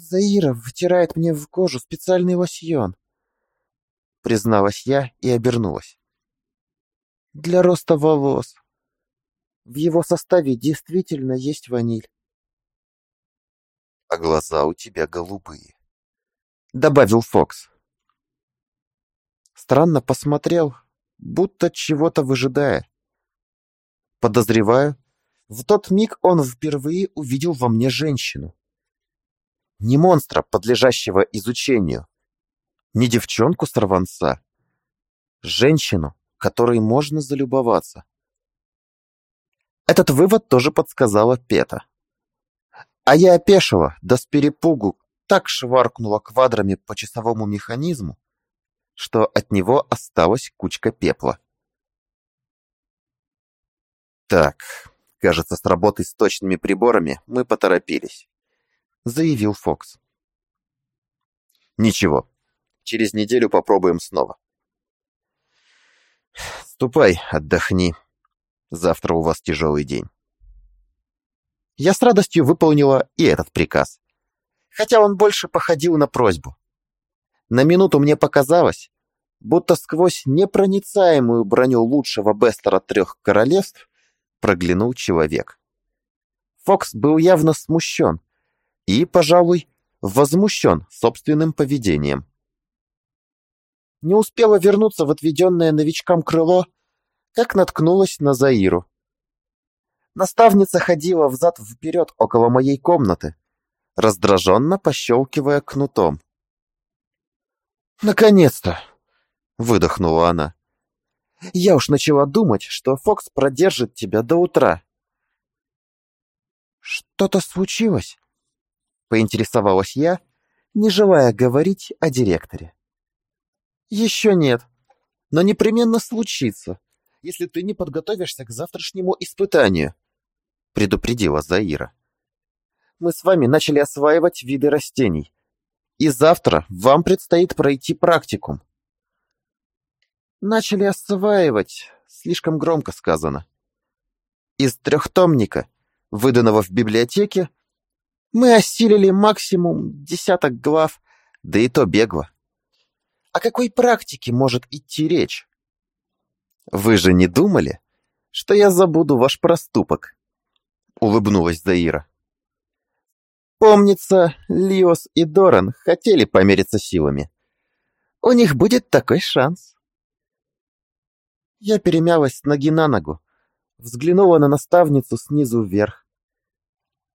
Заира втирает мне в кожу специальный лосьон. Призналась я и обернулась. Для роста волос. В его составе действительно есть ваниль. А глаза у тебя голубые. Добавил Фокс. Странно посмотрел, будто чего-то выжидая. Подозреваю, в тот миг он впервые увидел во мне женщину. Не монстра, подлежащего изучению, не девчонку-сорванца, женщину, которой можно залюбоваться. Этот вывод тоже подсказала Пета. А я опешила, да с перепугу так шваркнула квадрами по часовому механизму, что от него осталась кучка пепла. Так, кажется, с работой с точными приборами мы поторопились, заявил Фокс. Ничего, через неделю попробуем снова. Ступай, отдохни. Завтра у вас тяжелый день. Я с радостью выполнила и этот приказ, хотя он больше походил на просьбу. На минуту мне показалось, будто сквозь непроницаемую броню лучшего Бестера трех королевств проглянул человек. Фокс был явно смущен и, пожалуй, возмущен собственным поведением. Не успела вернуться в отведенное новичкам крыло, как наткнулась на Заиру. Наставница ходила взад-вперед около моей комнаты, раздраженно пощелкивая кнутом. «Наконец-то!» — выдохнула она. «Я уж начала думать, что Фокс продержит тебя до утра». «Что-то случилось?» — поинтересовалась я, не желая говорить о директоре. «Еще нет, но непременно случится, если ты не подготовишься к завтрашнему испытанию», — предупредила Заира. «Мы с вами начали осваивать виды растений, и завтра вам предстоит пройти практикум». «Начали осваивать», слишком громко сказано. Из трехтомника, выданного в библиотеке, мы осилили максимум десяток глав, да и то бегло. О какой практике может идти речь? Вы же не думали, что я забуду ваш проступок? Улыбнулась Заира. Помнится, Лиос и Доран хотели помериться силами. У них будет такой шанс. Я перемялась с ноги на ногу, взглянула на наставницу снизу вверх.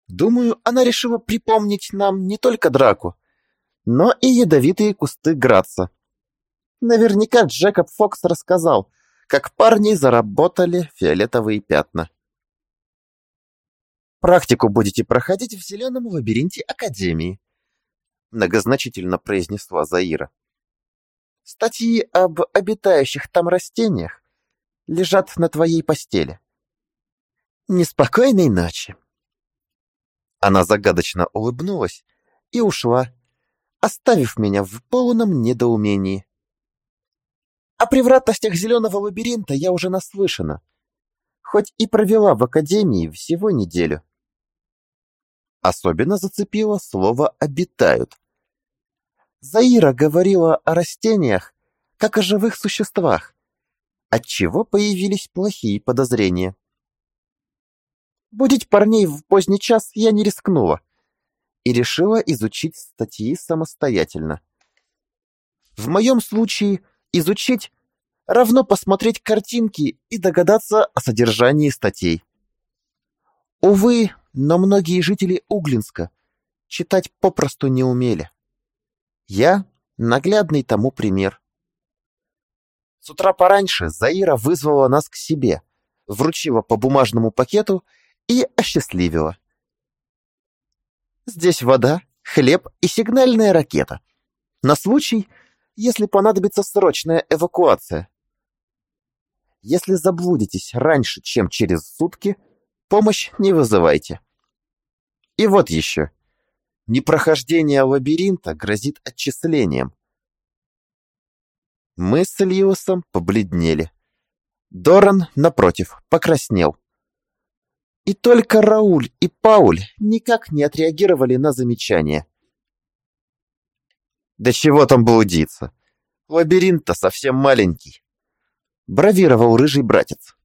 Думаю, она решила припомнить нам не только драку, но и ядовитые кусты Граца. Наверняка Джекоб Фокс рассказал, как парни заработали фиолетовые пятна. «Практику будете проходить в зеленом лабиринте Академии», многозначительно произнесла Заира. «Статьи об обитающих там растениях лежат на твоей постели. Неспокойной ночи!» Она загадочно улыбнулась и ушла, оставив меня в полном недоумении. О превратностях зеленого лабиринта я уже наслышана, хоть и провела в академии всего неделю. Особенно зацепило слово «обитают». Заира говорила о растениях, как о живых существах, отчего появились плохие подозрения. Будить парней в поздний час я не рискнула и решила изучить статьи самостоятельно. В моем случае изучить равно посмотреть картинки и догадаться о содержании статей. Увы, но многие жители Углинска читать попросту не умели. Я наглядный тому пример. С утра пораньше Заира вызвала нас к себе, вручила по бумажному пакету и осчастливила. Здесь вода, хлеб и сигнальная ракета. На случай, если понадобится срочная эвакуация. Если заблудитесь раньше, чем через сутки, помощь не вызывайте. И вот еще. Непрохождение лабиринта грозит отчислением. Мы с Льюисом побледнели. Доран, напротив, покраснел. И только Рауль и Пауль никак не отреагировали на замечание. Да чего там блудиться? Лабиринт-то совсем маленький. Бравировал рыжий братец.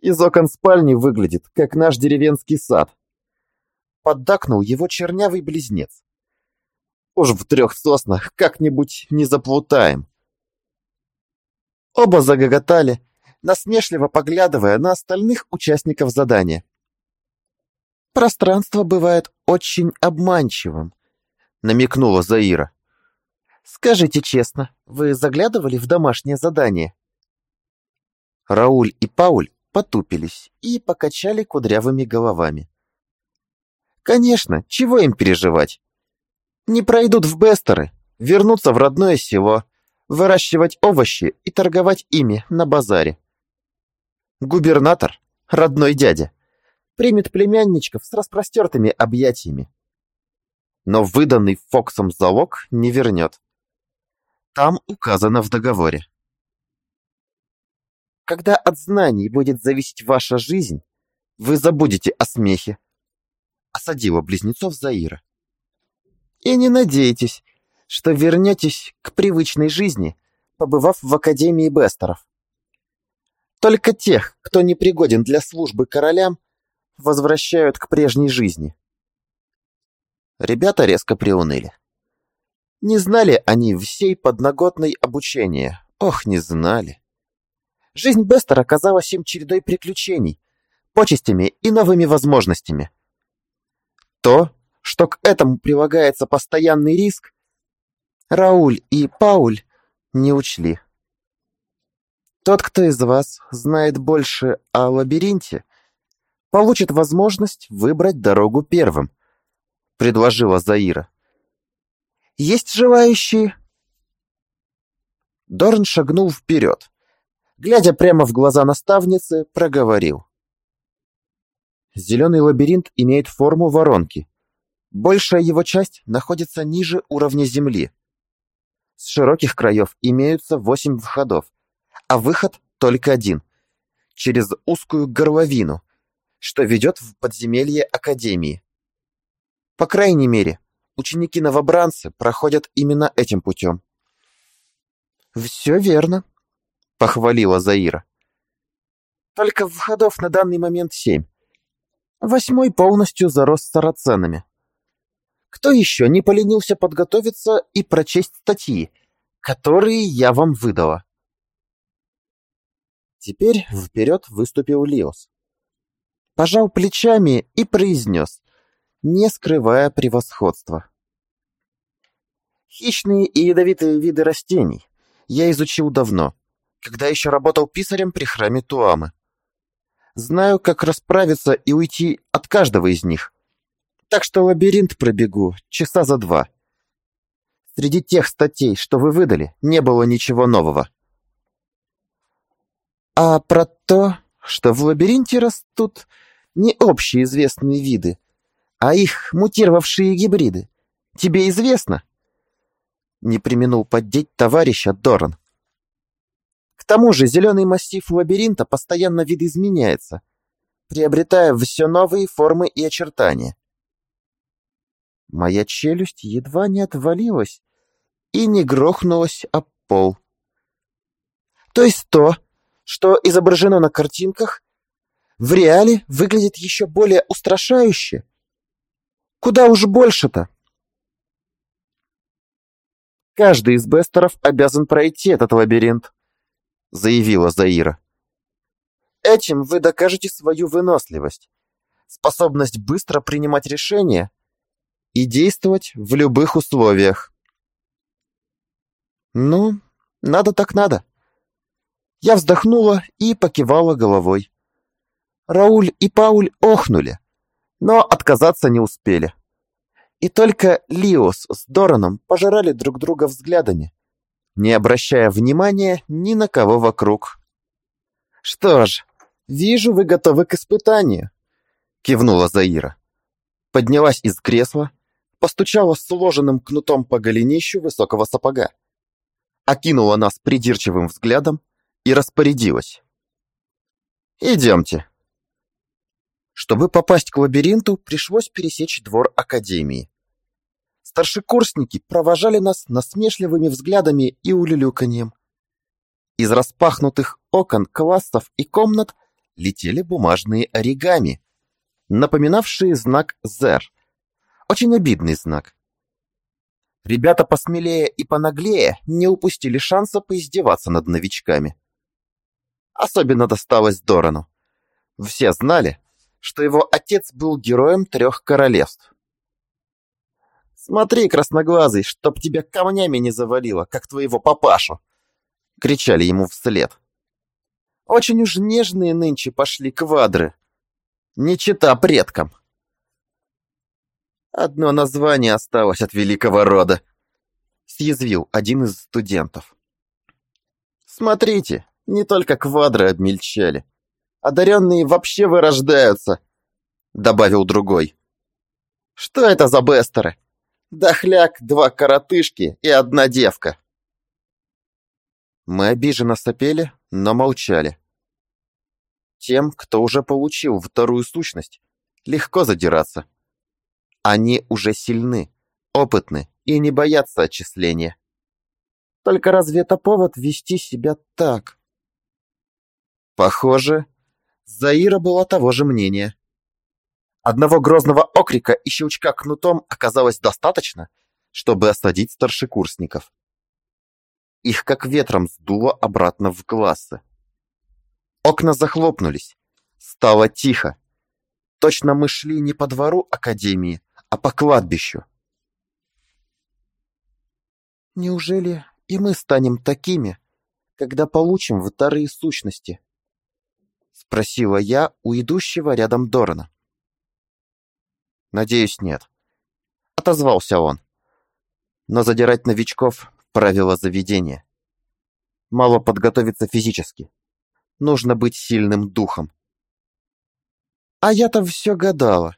Из окон спальни выглядит, как наш деревенский сад. Поддакнул его чернявый близнец. Уж в трех соснах как-нибудь не заплутаем. Оба загоготали, насмешливо поглядывая на остальных участников задания. «Пространство бывает очень обманчивым», — намекнула Заира. «Скажите честно, вы заглядывали в домашнее задание?» Рауль и Пауль потупились и покачали кудрявыми головами. «Конечно, чего им переживать? Не пройдут в Бестеры, вернутся в родное село, выращивать овощи и торговать ими на базаре. Губернатор, родной дядя, примет племянничков с распростертыми объятиями. Но выданный Фоксом залог не вернет. Там указано в договоре. Когда от знаний будет зависеть ваша жизнь, вы забудете о смехе. Осадила близнецов Заира. И не надейтесь, что вернетесь к привычной жизни, побывав в Академии Бестеров. Только тех, кто не пригоден для службы королям, возвращают к прежней жизни. Ребята резко приуныли. Не знали они всей подноготной обучения. Ох, не знали. Жизнь Бестера оказалась им чередой приключений, почестями и новыми возможностями. То, что к этому прилагается постоянный риск, Рауль и Пауль не учли. Тот, кто из вас знает больше о лабиринте, получит возможность выбрать дорогу первым, предложила Заира. Есть желающие? Дорн шагнул вперед. Глядя прямо в глаза наставницы, проговорил. Зеленый лабиринт имеет форму воронки. Большая его часть находится ниже уровня земли. С широких краев имеются восемь входов, а выход только один – через узкую горловину, что ведет в подземелье Академии. По крайней мере, ученики-новобранцы проходят именно этим путем. «Все верно», — похвалила Заира. «Только входов на данный момент семь. Восьмой полностью зарос сараценами. Кто еще не поленился подготовиться и прочесть статьи, которые я вам выдала? Теперь вперед выступил Лиос. Пожал плечами и произнес, не скрывая превосходства. Хищные и ядовитые виды растений я изучил давно, когда еще работал писарем при храме Туамы. Знаю, как расправиться и уйти от каждого из них, так что лабиринт пробегу часа за два. Среди тех статей, что вы выдали, не было ничего нового. А про то, что в лабиринте растут не общеизвестные виды, а их мутировавшие гибриды, тебе известно? Не применул поддеть товарища Доран. К тому же зеленый массив лабиринта постоянно видоизменяется, приобретая все новые формы и очертания. Моя челюсть едва не отвалилась и не грохнулась об пол. То есть то, что изображено на картинках, в реале выглядит еще более устрашающе. Куда уж больше-то? Каждый из бестеров обязан пройти этот лабиринт, заявила Заира. Этим вы докажете свою выносливость, способность быстро принимать решения и действовать в любых условиях. Ну, надо так надо. Я вздохнула и покивала головой. Рауль и Пауль охнули, но отказаться не успели. И только Лиос с Дораном пожирали друг друга взглядами, не обращая внимания ни на кого вокруг. «Что ж, вижу, вы готовы к испытанию», — кивнула Заира. Поднялась из кресла, постучала сложенным кнутом по голенищу высокого сапога, окинула нас придирчивым взглядом и распорядилась. «Идемте». Чтобы попасть к лабиринту, пришлось пересечь двор Академии. Старшекурсники провожали нас насмешливыми взглядами и улюлюканьем. Из распахнутых окон классов и комнат летели бумажные оригами, напоминавшие знак «Зер». Очень обидный знак. Ребята посмелее и понаглее не упустили шанса поиздеваться над новичками. Особенно досталось Дорану. Все знали, что его отец был героем трех королевств. «Смотри, красноглазый, чтоб тебя камнями не завалило, как твоего папашу!» — кричали ему вслед. «Очень уж нежные нынче пошли квадры. Не чита предкам!» «Одно название осталось от великого рода», — съязвил один из студентов. «Смотрите, не только квадры обмельчали. Одаренные вообще вырождаются», — добавил другой. «Что это за бестеры? Дохляк, два коротышки и одна девка». Мы обиженно сопели, но молчали. Тем, кто уже получил вторую сущность, легко задираться. Они уже сильны, опытны и не боятся отчисления. Только разве это повод вести себя так? Похоже, Заира была того же мнения. Одного грозного окрика и щелчка кнутом оказалось достаточно, чтобы осадить старшекурсников. Их как ветром сдуло обратно в классы. Окна захлопнулись. Стало тихо. Точно мы шли не по двору Академии, а по кладбищу. Неужели и мы станем такими, когда получим вторые сущности? Спросила я у идущего рядом Дорана. Надеюсь, нет. Отозвался он. Но задирать новичков — правило заведения. Мало подготовиться физически. Нужно быть сильным духом. А я-то все гадала,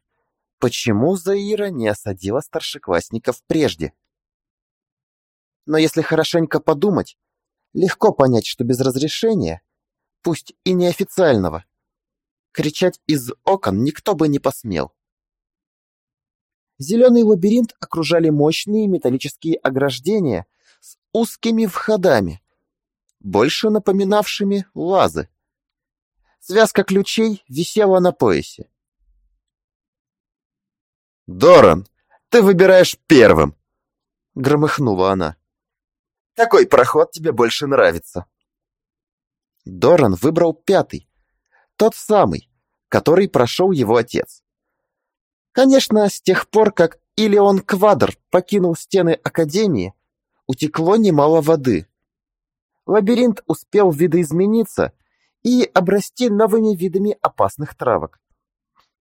почему Заира не осадила старшеклассников прежде. Но если хорошенько подумать, легко понять, что без разрешения пусть и неофициального. Кричать из окон никто бы не посмел. Зеленый лабиринт окружали мощные металлические ограждения с узкими входами, больше напоминавшими лазы. Связка ключей висела на поясе. «Доран, ты выбираешь первым!» — громыхнула она. «Какой проход тебе больше нравится?» Доран выбрал пятый, тот самый, который прошел его отец. Конечно, с тех пор, как Илеон Квадр покинул стены Академии, утекло немало воды. Лабиринт успел видоизмениться и обрасти новыми видами опасных травок.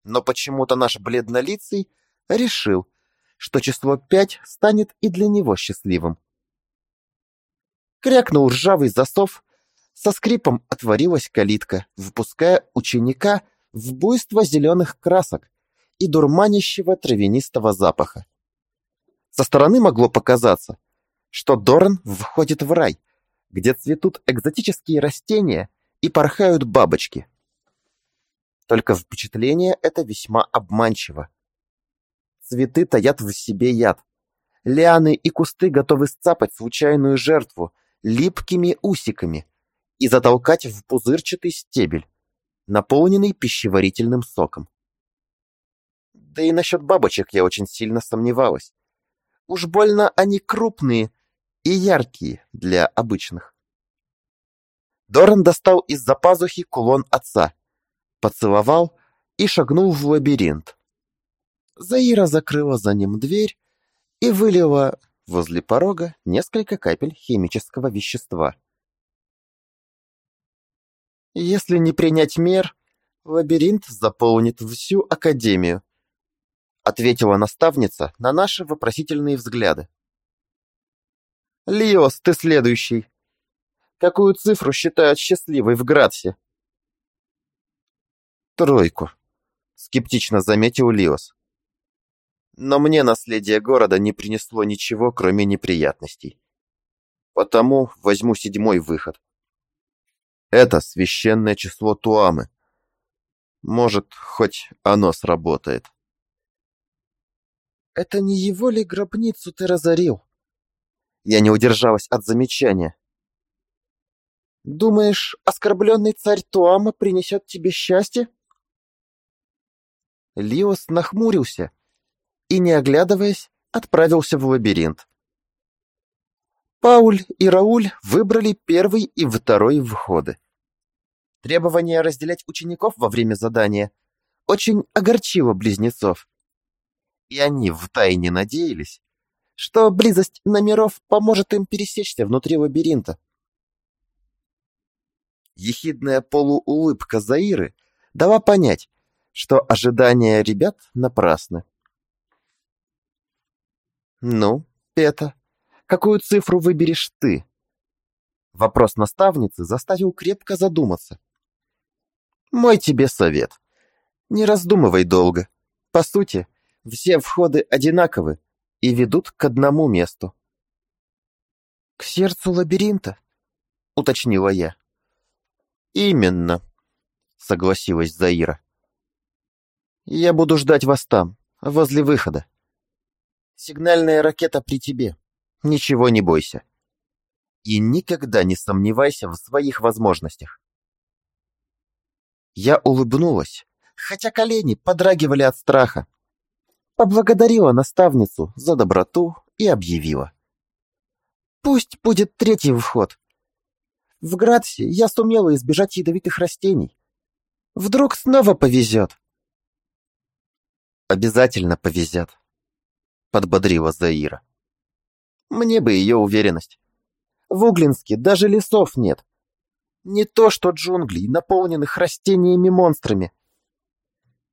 Но почему-то наш бледнолицый решил, что число пять станет и для него счастливым. Крякнул ржавый засов, со скрипом отворилась калитка, выпуская ученика в буйство зеленых красок и дурманящего травянистого запаха. Со стороны могло показаться, что Дорн входит в рай, где цветут экзотические растения и порхают бабочки. Только впечатление это весьма обманчиво. Цветы таят в себе яд. Лианы и кусты готовы сцапать случайную жертву липкими усиками, и затолкать в пузырчатый стебель, наполненный пищеварительным соком. Да и насчет бабочек я очень сильно сомневалась. Уж больно они крупные и яркие для обычных. Доран достал из-за пазухи кулон отца, поцеловал и шагнул в лабиринт. Заира закрыла за ним дверь и вылила возле порога несколько капель химического вещества. Если не принять мер, лабиринт заполнит всю академию, ответила наставница на наши вопросительные взгляды. Лиос, ты следующий. Какую цифру считают счастливой в Градсе? Тройку, скептично заметил Лиос. Но мне наследие города не принесло ничего, кроме неприятностей. Потому возьму седьмой выход. Это священное число Туамы. Может, хоть оно сработает. это не его ли гробницу ты разорил? Я не удержалась от замечания. Думаешь, оскорбленный царь Туама принесет тебе счастье? Лиос нахмурился и, не оглядываясь, отправился в лабиринт. Пауль и Рауль выбрали первый и второй входы. Требование разделять учеников во время задания очень огорчило близнецов. И они втайне надеялись, что близость номеров поможет им пересечься внутри лабиринта. Ехидная полуулыбка Заиры дала понять, что ожидания ребят напрасны. «Ну, Пета, какую цифру выберешь ты?» Вопрос наставницы заставил крепко задуматься. «Мой тебе совет. Не раздумывай долго. По сути, все входы одинаковы и ведут к одному месту». «К сердцу лабиринта?» — уточнила я. «Именно», — согласилась Заира. «Я буду ждать вас там, возле выхода. Сигнальная ракета при тебе. Ничего не бойся. И никогда не сомневайся в своих возможностях». Я улыбнулась, хотя колени подрагивали от страха. Поблагодарила наставницу за доброту и объявила. «Пусть будет третий вход. В Градсе я сумела избежать ядовитых растений. Вдруг снова повезет. Обязательно повезет, подбодрила Заира. Мне бы ее уверенность. В Углинске даже лесов нет. Не то что джунглей, наполненных растениями-монстрами.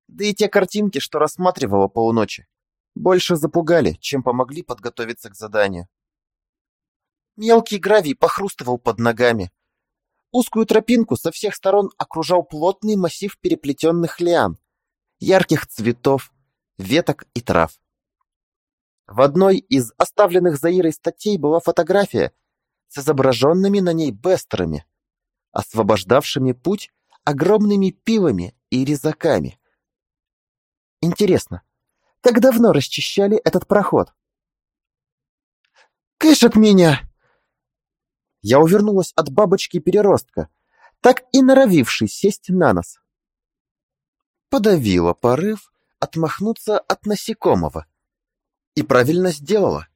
Да и те картинки, что рассматривала полуночи, больше запугали, чем помогли подготовиться к заданию. Мелкий гравий похрустывал под ногами. Узкую тропинку со всех сторон окружал плотный массив переплетенных лиан, ярких цветов, веток и трав. В одной из оставленных Заирой статей была фотография с изображенными на ней бестерами, освобождавшими путь огромными пилами и резаками. Интересно, как давно расчищали этот проход? «Кыш от меня!» Я увернулась от бабочки-переростка, так и норовившей сесть на нос. Подавила порыв отмахнуться от насекомого. И правильно сделала.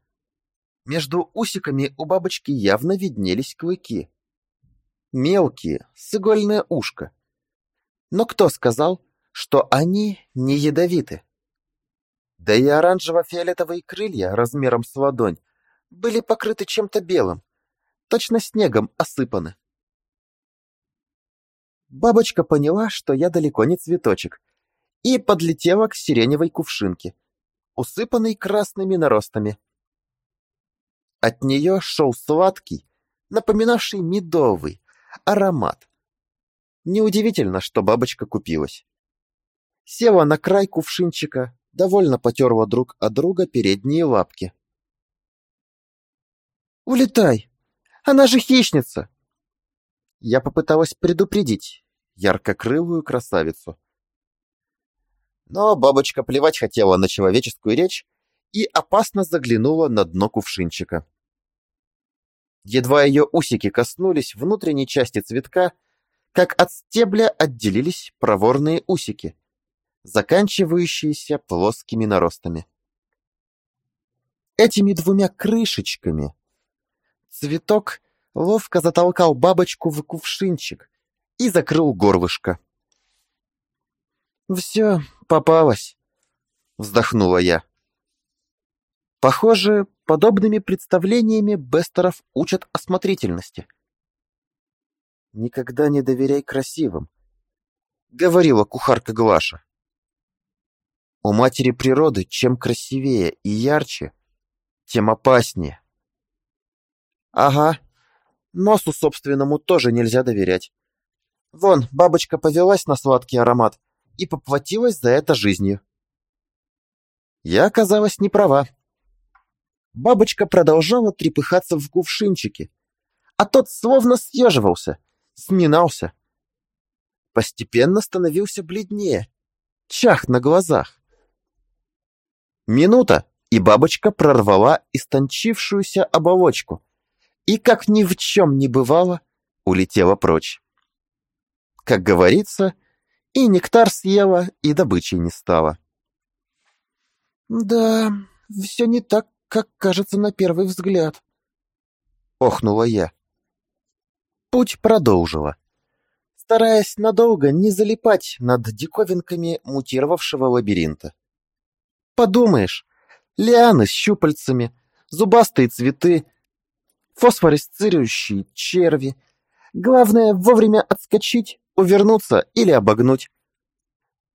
Между усиками у бабочки явно виднелись клыки. Мелкие, с игольное ушко. Но кто сказал, что они не ядовиты? Да и оранжево-фиолетовые крылья размером с ладонь были покрыты чем-то белым, точно снегом осыпаны. Бабочка поняла, что я далеко не цветочек, и подлетела к сиреневой кувшинке, усыпанной красными наростами. От нее шел сладкий, напоминавший медовый, аромат. Неудивительно, что бабочка купилась. Села на край кувшинчика, довольно потерла друг от друга передние лапки. «Улетай!» Она же хищница!» Я попыталась предупредить яркокрылую красавицу. Но бабочка плевать хотела на человеческую речь и опасно заглянула на дно кувшинчика. Едва ее усики коснулись внутренней части цветка, как от стебля отделились проворные усики, заканчивающиеся плоскими наростами. Этими двумя крышечками Цветок ловко затолкал бабочку в кувшинчик и закрыл горлышко. «Все, попалось», — вздохнула я. Похоже, подобными представлениями Бестеров учат осмотрительности. «Никогда не доверяй красивым», — говорила кухарка Глаша. «У матери природы чем красивее и ярче, тем опаснее». Ага. Носу собственному тоже нельзя доверять. Вон, бабочка повелась на сладкий аромат и поплатилась за это жизнью. Я оказалась не права. Бабочка продолжала трепыхаться в кувшинчике, а тот словно съеживался, сминался. Постепенно становился бледнее, чах на глазах. Минута, и бабочка прорвала истончившуюся оболочку и, как ни в чем не бывало, улетела прочь. Как говорится, и нектар съела, и добычей не стала. «Да, все не так, как кажется на первый взгляд», — охнула я. Путь продолжила, стараясь надолго не залипать над диковинками мутировавшего лабиринта. Подумаешь, лианы с щупальцами, зубастые цветы, фосфоресцирующие черви. Главное вовремя отскочить, увернуться или обогнуть.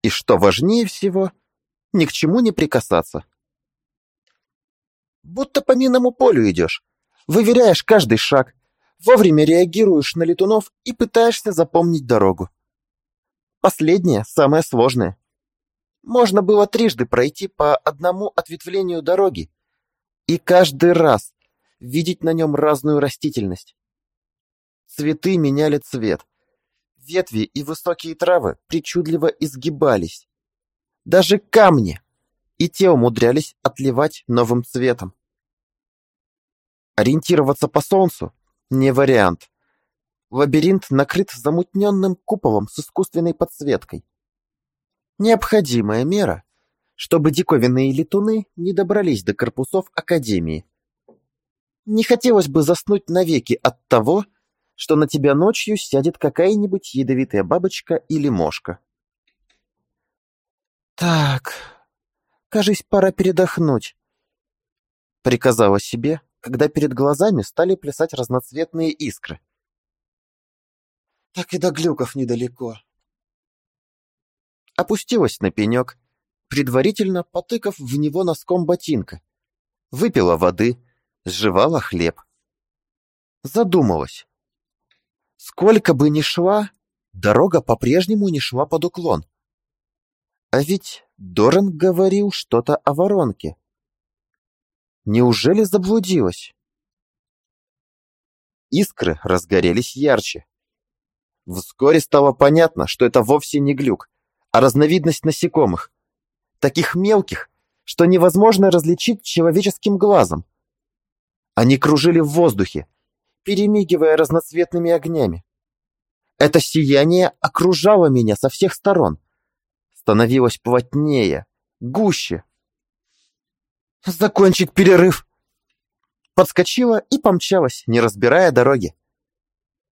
И что важнее всего, ни к чему не прикасаться. Будто по минному полю идешь, выверяешь каждый шаг, вовремя реагируешь на летунов и пытаешься запомнить дорогу. Последнее самое сложное. Можно было трижды пройти по одному ответвлению дороги, и каждый раз видеть на нем разную растительность. Цветы меняли цвет. Ветви и высокие травы причудливо изгибались. Даже камни, и те умудрялись отливать новым цветом. Ориентироваться по солнцу – не вариант. Лабиринт накрыт замутненным куполом с искусственной подсветкой. Необходимая мера, чтобы диковинные летуны не добрались до корпусов Академии. Не хотелось бы заснуть навеки от того, что на тебя ночью сядет какая-нибудь ядовитая бабочка или мошка. «Так, кажись, пора передохнуть», — приказала себе, когда перед глазами стали плясать разноцветные искры. «Так и до глюков недалеко», опустилась на пенек, предварительно потыкав в него носком ботинка, выпила воды, сживала хлеб. Задумалась. Сколько бы ни шла, дорога по-прежнему не шла под уклон. А ведь Доран говорил что-то о воронке. Неужели заблудилась? Искры разгорелись ярче. Вскоре стало понятно, что это вовсе не глюк, а разновидность насекомых, таких мелких, что невозможно различить человеческим глазом. Они кружили в воздухе, перемигивая разноцветными огнями. Это сияние окружало меня со всех сторон, становилось плотнее, гуще. «Закончить перерыв!» Подскочила и помчалась, не разбирая дороги.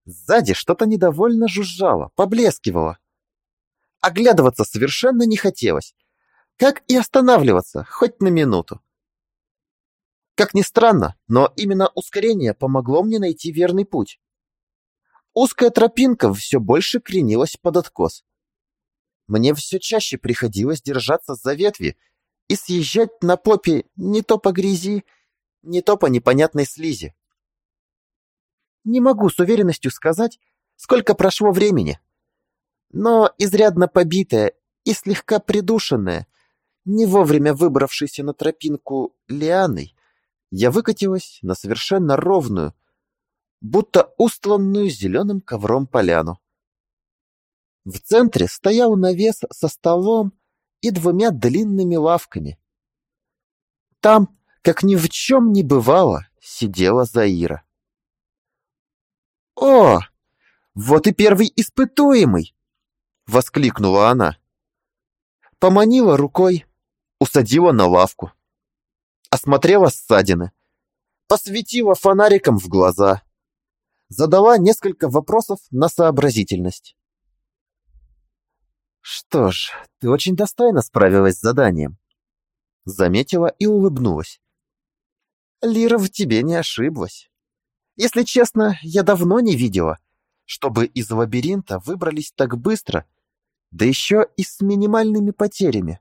Сзади что-то недовольно жужжало, поблескивало. Оглядываться совершенно не хотелось, как и останавливаться хоть на минуту. Как ни странно, но именно ускорение помогло мне найти верный путь. Узкая тропинка все больше кренилась под откос. Мне все чаще приходилось держаться за ветви и съезжать на попе не то по грязи, не то по непонятной слизи. Не могу с уверенностью сказать, сколько прошло времени но изрядно побитая и слегка придушенная, не вовремя выбравшейся на тропинку лианой, я выкатилась на совершенно ровную, будто устланную зеленым ковром поляну. В центре стоял навес со столом и двумя длинными лавками. Там, как ни в чем не бывало, сидела Заира. «О, вот и первый испытуемый!» воскликнула она. Поманила рукой, усадила на лавку. Осмотрела ссадины, посветила фонариком в глаза. Задала несколько вопросов на сообразительность. «Что ж, ты очень достойно справилась с заданием», — заметила и улыбнулась. «Лира в тебе не ошиблась. Если честно, я давно не видела, чтобы из лабиринта выбрались так быстро да еще и с минимальными потерями.